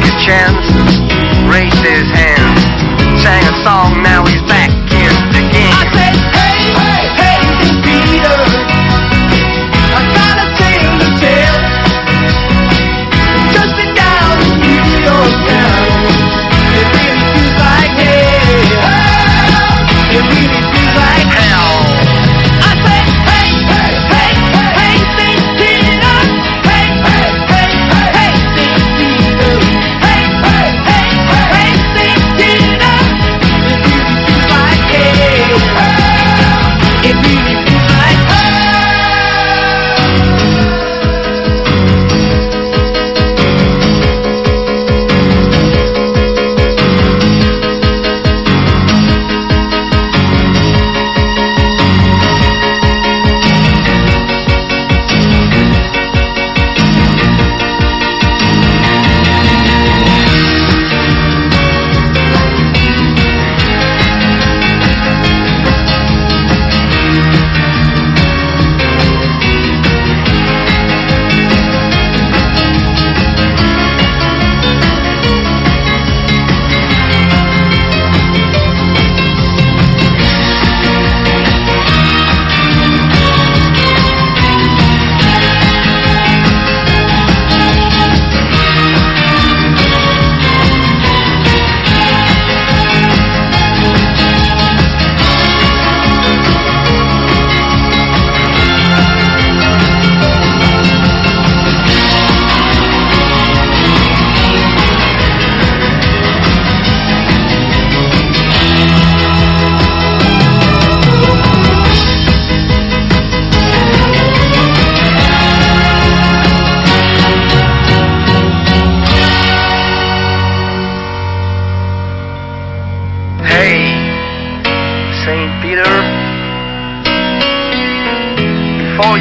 took a chance, raised his hand, sang a song, now he's back.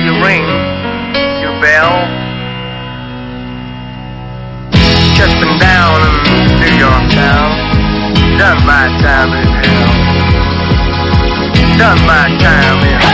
you ring your bell. Just been down in New York town, done my time in hell, done my time in hell.